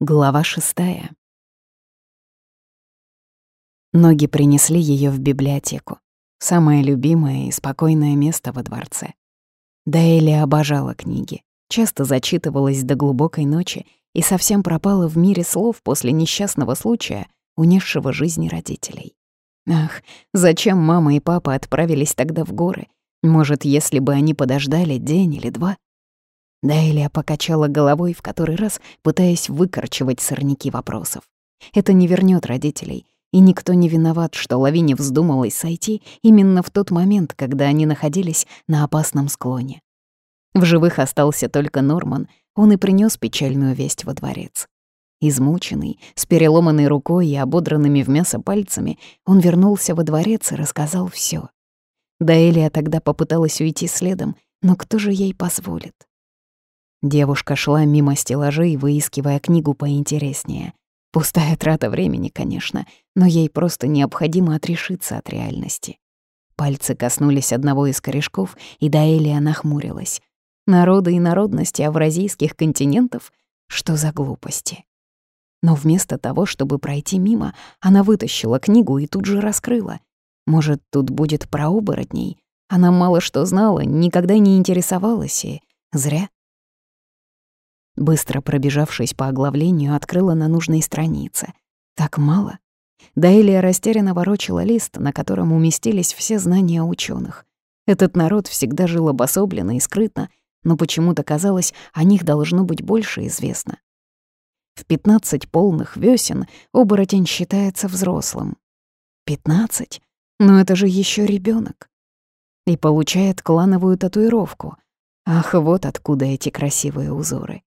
Глава шестая. Ноги принесли ее в библиотеку. Самое любимое и спокойное место во дворце. Даэли обожала книги, часто зачитывалась до глубокой ночи и совсем пропала в мире слов после несчастного случая, унесшего жизни родителей. Ах, зачем мама и папа отправились тогда в горы? Может, если бы они подождали день или два? Даэлия покачала головой в который раз, пытаясь выкорчевать сорняки вопросов. Это не вернет родителей, и никто не виноват, что Лавине вздумалось сойти именно в тот момент, когда они находились на опасном склоне. В живых остался только Норман, он и принес печальную весть во дворец. Измученный, с переломанной рукой и ободранными в мясо пальцами, он вернулся во дворец и рассказал все. Даэлия тогда попыталась уйти следом, но кто же ей позволит? Девушка шла мимо стеллажей, выискивая книгу поинтереснее. Пустая трата времени, конечно, но ей просто необходимо отрешиться от реальности. Пальцы коснулись одного из корешков, и Даэлия нахмурилась. Народы и народности авразийских континентов? Что за глупости? Но вместо того, чтобы пройти мимо, она вытащила книгу и тут же раскрыла. Может, тут будет про оборотней? Она мало что знала, никогда не интересовалась и... Зря. Быстро пробежавшись по оглавлению, открыла на нужной странице. Так мало. Даэлия растерянно ворочила лист, на котором уместились все знания ученых. Этот народ всегда жил обособленно и скрытно, но почему-то казалось, о них должно быть больше известно. В 15 полных весен оборотень считается взрослым. 15? Но это же еще ребенок. И получает клановую татуировку. Ах, вот откуда эти красивые узоры.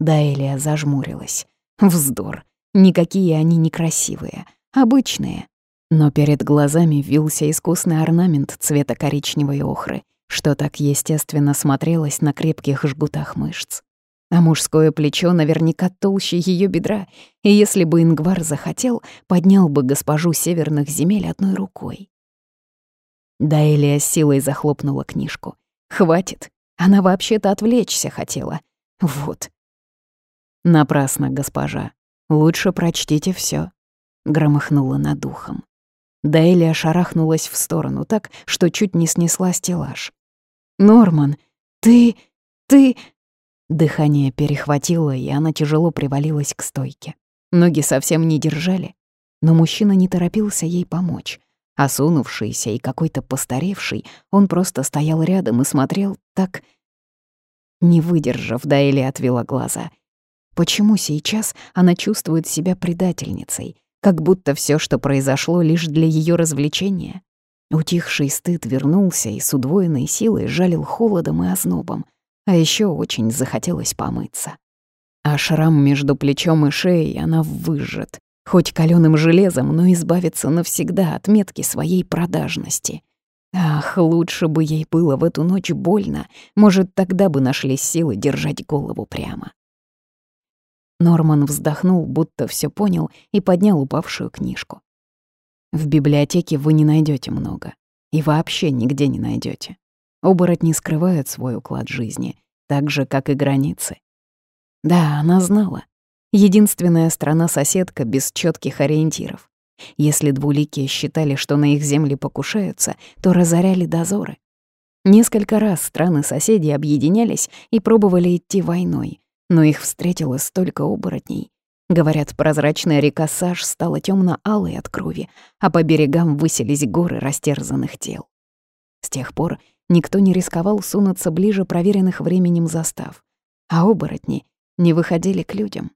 Даэлия зажмурилась. Вздор. Никакие они не красивые, обычные. Но перед глазами вился искусный орнамент цвета коричневой охры, что так естественно смотрелось на крепких жгутах мышц. А мужское плечо наверняка толще ее бедра, и если бы Ингвар захотел, поднял бы госпожу северных земель одной рукой. Даэлия с силой захлопнула книжку. «Хватит, она вообще-то отвлечься хотела. Вот, «Напрасно, госпожа. Лучше прочтите все, громыхнула над ухом. Даэлия шарахнулась в сторону так, что чуть не снесла стеллаж. «Норман, ты... ты...» Дыхание перехватило, и она тяжело привалилась к стойке. Ноги совсем не держали, но мужчина не торопился ей помочь. Осунувшийся и какой-то постаревший, он просто стоял рядом и смотрел так... Не выдержав, Даэли отвела глаза. Почему сейчас она чувствует себя предательницей, как будто все, что произошло, лишь для ее развлечения? Утихший стыд вернулся и с удвоенной силой жалил холодом и ознобом, а еще очень захотелось помыться. А шрам между плечом и шеей она выжжет, хоть каленым железом, но избавиться навсегда от метки своей продажности. Ах, лучше бы ей было в эту ночь больно, может, тогда бы нашлись силы держать голову прямо. Норман вздохнул, будто все понял, и поднял упавшую книжку. В библиотеке вы не найдете много. И вообще нигде не найдете. Оборотни скрывают свой уклад жизни, так же, как и границы. Да, она знала. Единственная страна-соседка без четких ориентиров. Если двуликие считали, что на их земли покушаются, то разоряли дозоры. Несколько раз страны-соседи объединялись и пробовали идти войной, но их встретило столько оборотней. Говорят, прозрачная река Саш стала темно алой от крови, а по берегам высились горы растерзанных тел. С тех пор никто не рисковал сунуться ближе проверенных временем застав, а оборотни не выходили к людям.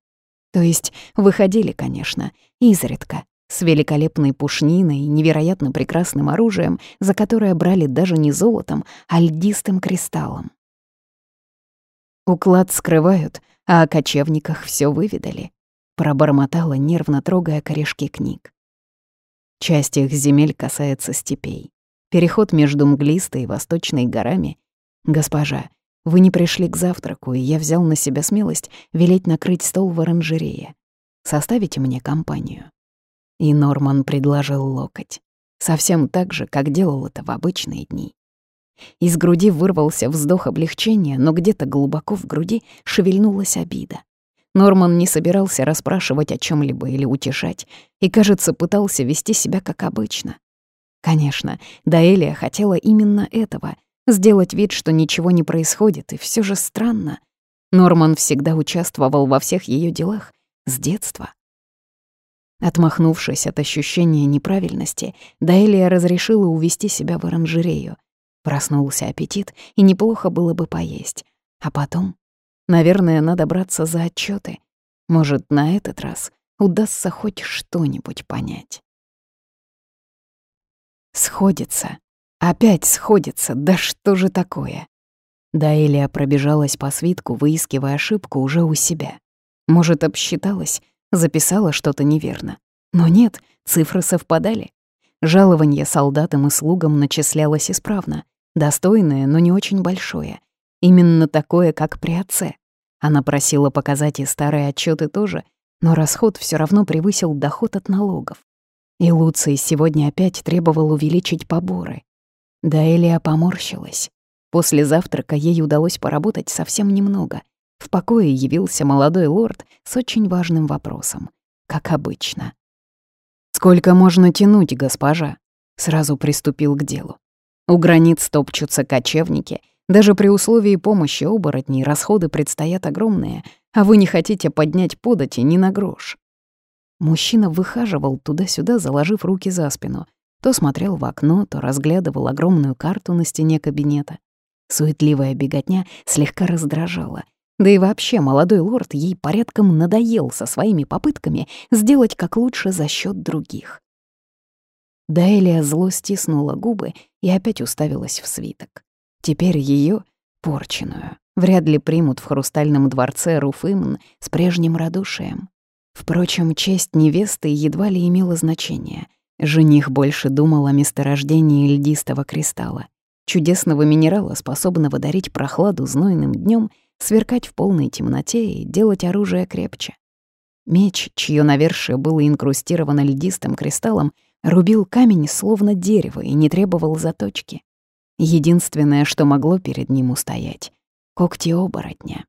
То есть выходили, конечно, изредка, с великолепной пушниной и невероятно прекрасным оружием, за которое брали даже не золотом, а льдистым кристаллом. Уклад скрывают, а о кочевниках все выведали. Пробормотала, нервно трогая корешки книг. Часть их земель касается степей. Переход между мглистой и восточной горами. Госпожа, вы не пришли к завтраку, и я взял на себя смелость велеть накрыть стол в оранжерее. Составите мне компанию. И Норман предложил локоть. Совсем так же, как делал это в обычные дни. Из груди вырвался вздох облегчения, но где-то глубоко в груди шевельнулась обида. Норман не собирался расспрашивать о чем либо или утешать, и, кажется, пытался вести себя как обычно. Конечно, Даэлия хотела именно этого — сделать вид, что ничего не происходит, и все же странно. Норман всегда участвовал во всех ее делах с детства. Отмахнувшись от ощущения неправильности, Даэлия разрешила увести себя в оранжерею. Проснулся аппетит, и неплохо было бы поесть. А потом Наверное, надо браться за отчеты. Может, на этот раз удастся хоть что-нибудь понять. Сходится. Опять сходится. Да что же такое? Даэлия пробежалась по свитку, выискивая ошибку уже у себя. Может, обсчиталась, записала что-то неверно. Но нет, цифры совпадали. Жалование солдатам и слугам начислялось исправно. Достойное, но не очень большое. Именно такое, как при отце. Она просила показать и старые отчеты тоже, но расход все равно превысил доход от налогов. И Луций сегодня опять требовал увеличить поборы. Да Элия поморщилась. После завтрака ей удалось поработать совсем немного. В покое явился молодой лорд с очень важным вопросом, как обычно. «Сколько можно тянуть, госпожа?» Сразу приступил к делу. У границ топчутся кочевники — даже при условии помощи оборотней расходы предстоят огромные, а вы не хотите поднять подати ни на грош. Мужчина выхаживал туда-сюда, заложив руки за спину. То смотрел в окно, то разглядывал огромную карту на стене кабинета. Суетливая беготня слегка раздражала. Да и вообще молодой лорд ей порядком надоел со своими попытками сделать как лучше за счет других. Даэлия зло стиснула губы и опять уставилась в свиток. Теперь ее, порченую, вряд ли примут в хрустальном дворце Руфымн с прежним радушием. Впрочем, честь невесты едва ли имела значение. Жених больше думал о месторождении льдистого кристалла, чудесного минерала, способного дарить прохладу знойным днем, сверкать в полной темноте и делать оружие крепче. Меч, чье навершие было инкрустировано льдистым кристаллом, рубил камень словно дерево и не требовал заточки. Единственное, что могло перед ним устоять — когти оборотня.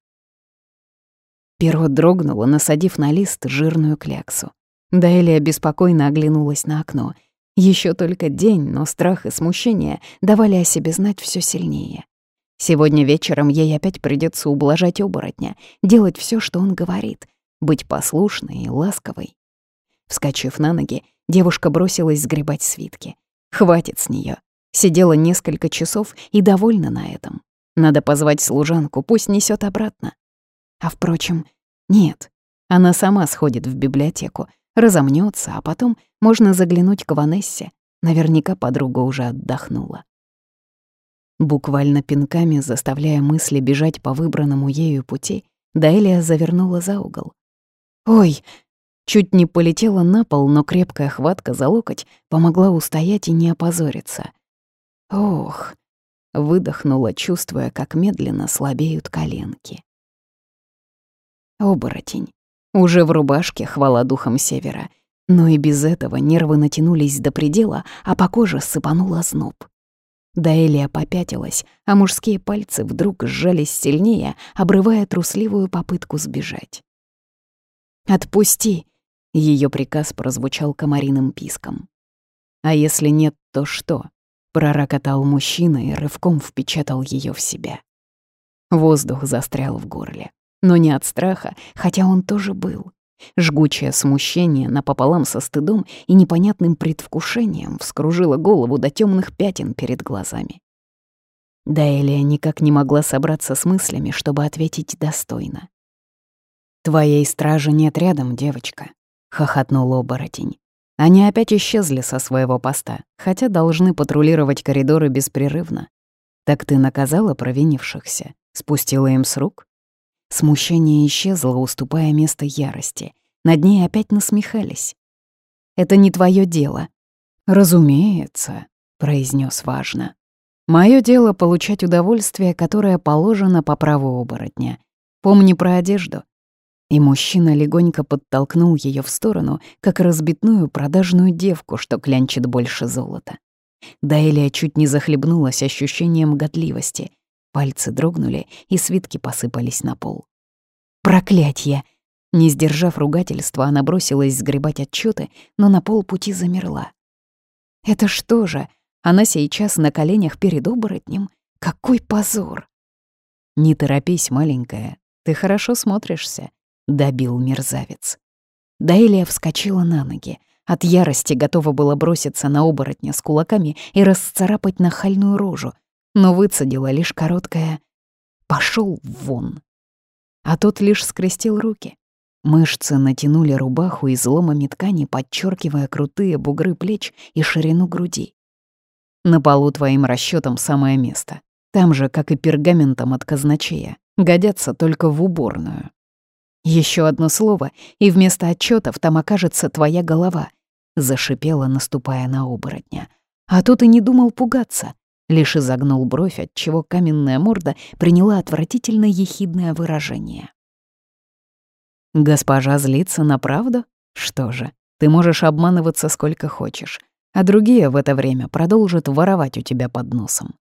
Перо дрогнуло, насадив на лист жирную кляксу. Даэлия беспокойно оглянулась на окно. Еще только день, но страх и смущение давали о себе знать все сильнее. Сегодня вечером ей опять придется ублажать оборотня, делать все, что он говорит, быть послушной и ласковой. Вскочив на ноги, девушка бросилась сгребать свитки. Хватит с нее. Сидела несколько часов и довольна на этом. Надо позвать служанку, пусть несет обратно. А впрочем, нет. Она сама сходит в библиотеку, разомнется, а потом можно заглянуть к Ванессе. Наверняка подруга уже отдохнула. Буквально пинками, заставляя мысли бежать по выбранному ею пути, Даэлия завернула за угол. «Ой!» Чуть не полетела на пол, но крепкая хватка за локоть помогла устоять и не опозориться — Ох, выдохнула, чувствуя, как медленно слабеют коленки. Оборотень. Уже в рубашке, хвала духом севера. Но и без этого нервы натянулись до предела, а по коже сыпанула зноб. Даэлия попятилась, а мужские пальцы вдруг сжались сильнее, обрывая трусливую попытку сбежать. «Отпусти!» — ее приказ прозвучал комариным писком. «А если нет, то что?» Пророкотал мужчина и рывком впечатал ее в себя. Воздух застрял в горле. Но не от страха, хотя он тоже был. Жгучее смущение напополам со стыдом и непонятным предвкушением вскружило голову до темных пятен перед глазами. Даэлия никак не могла собраться с мыслями, чтобы ответить достойно. «Твоей стражи нет рядом, девочка», — хохотнул оборотень. Они опять исчезли со своего поста, хотя должны патрулировать коридоры беспрерывно. Так ты наказала провинившихся, спустила им с рук? Смущение исчезло, уступая место ярости. Над ней опять насмехались. «Это не твое дело». «Разумеется», — произнес важно. Мое дело — получать удовольствие, которое положено по праву оборотня. Помни про одежду. И мужчина легонько подтолкнул ее в сторону, как разбитную продажную девку, что клянчит больше золота. Даэлия чуть не захлебнулась ощущением годливости. Пальцы дрогнули, и свитки посыпались на пол. «Проклятье!» Не сдержав ругательства, она бросилась сгребать отчеты, но на полпути замерла. Это что же, она сейчас на коленях перед оборотнем? Какой позор! «Не торопись, маленькая, ты хорошо смотришься», — добил мерзавец. Даэлия вскочила на ноги. От ярости готова была броситься на оборотня с кулаками и расцарапать нахальную рожу, но выцедила лишь короткое «пошел вон». А тот лишь скрестил руки. Мышцы натянули рубаху изломами ткани, подчеркивая крутые бугры плеч и ширину груди. На полу твоим расчетом самое место. Там же, как и пергаментом от казначея, годятся только в уборную. Еще одно слово, и вместо отчетов там окажется твоя голова, зашипела, наступая на оборотня. А тот и не думал пугаться, лишь изогнул бровь, отчего каменная морда приняла отвратительно ехидное выражение. «Госпожа злится на правду? Что же, ты можешь обманываться сколько хочешь, а другие в это время продолжат воровать у тебя под носом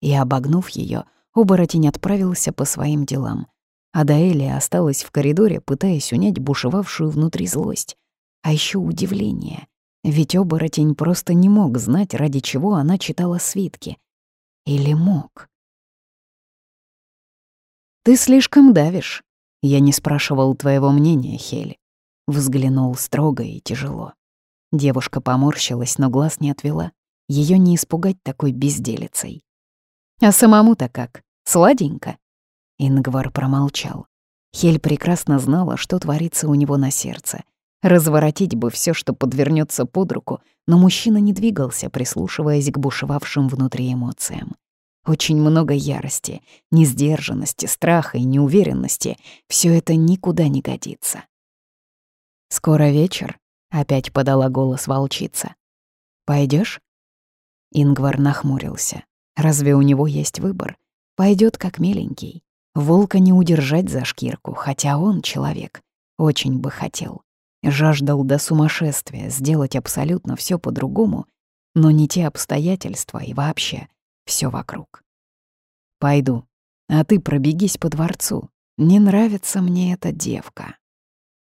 и, обогнув ее, оборотень отправился по своим делам. А Даэлия осталась в коридоре, пытаясь унять бушевавшую внутри злость. А еще удивление. Ведь оборотень просто не мог знать, ради чего она читала свитки. Или мог? «Ты слишком давишь. Я не спрашивал твоего мнения, Хель». Взглянул строго и тяжело. Девушка поморщилась, но глаз не отвела. Ее не испугать такой безделицей. А самому-то как? Сладенько?» Ингвар промолчал. Хель прекрасно знала, что творится у него на сердце. Разворотить бы все, что подвернется под руку, но мужчина не двигался, прислушиваясь к бушевавшим внутри эмоциям. Очень много ярости, несдержанности, страха и неуверенности. Все это никуда не годится. «Скоро вечер», — опять подала голос волчица. Пойдешь? Ингвар нахмурился. Разве у него есть выбор? Пойдет как миленький. Волка не удержать за шкирку, хотя он человек. Очень бы хотел. Жаждал до сумасшествия сделать абсолютно все по-другому, но не те обстоятельства и вообще все вокруг. Пойду, а ты пробегись по дворцу. Не нравится мне эта девка.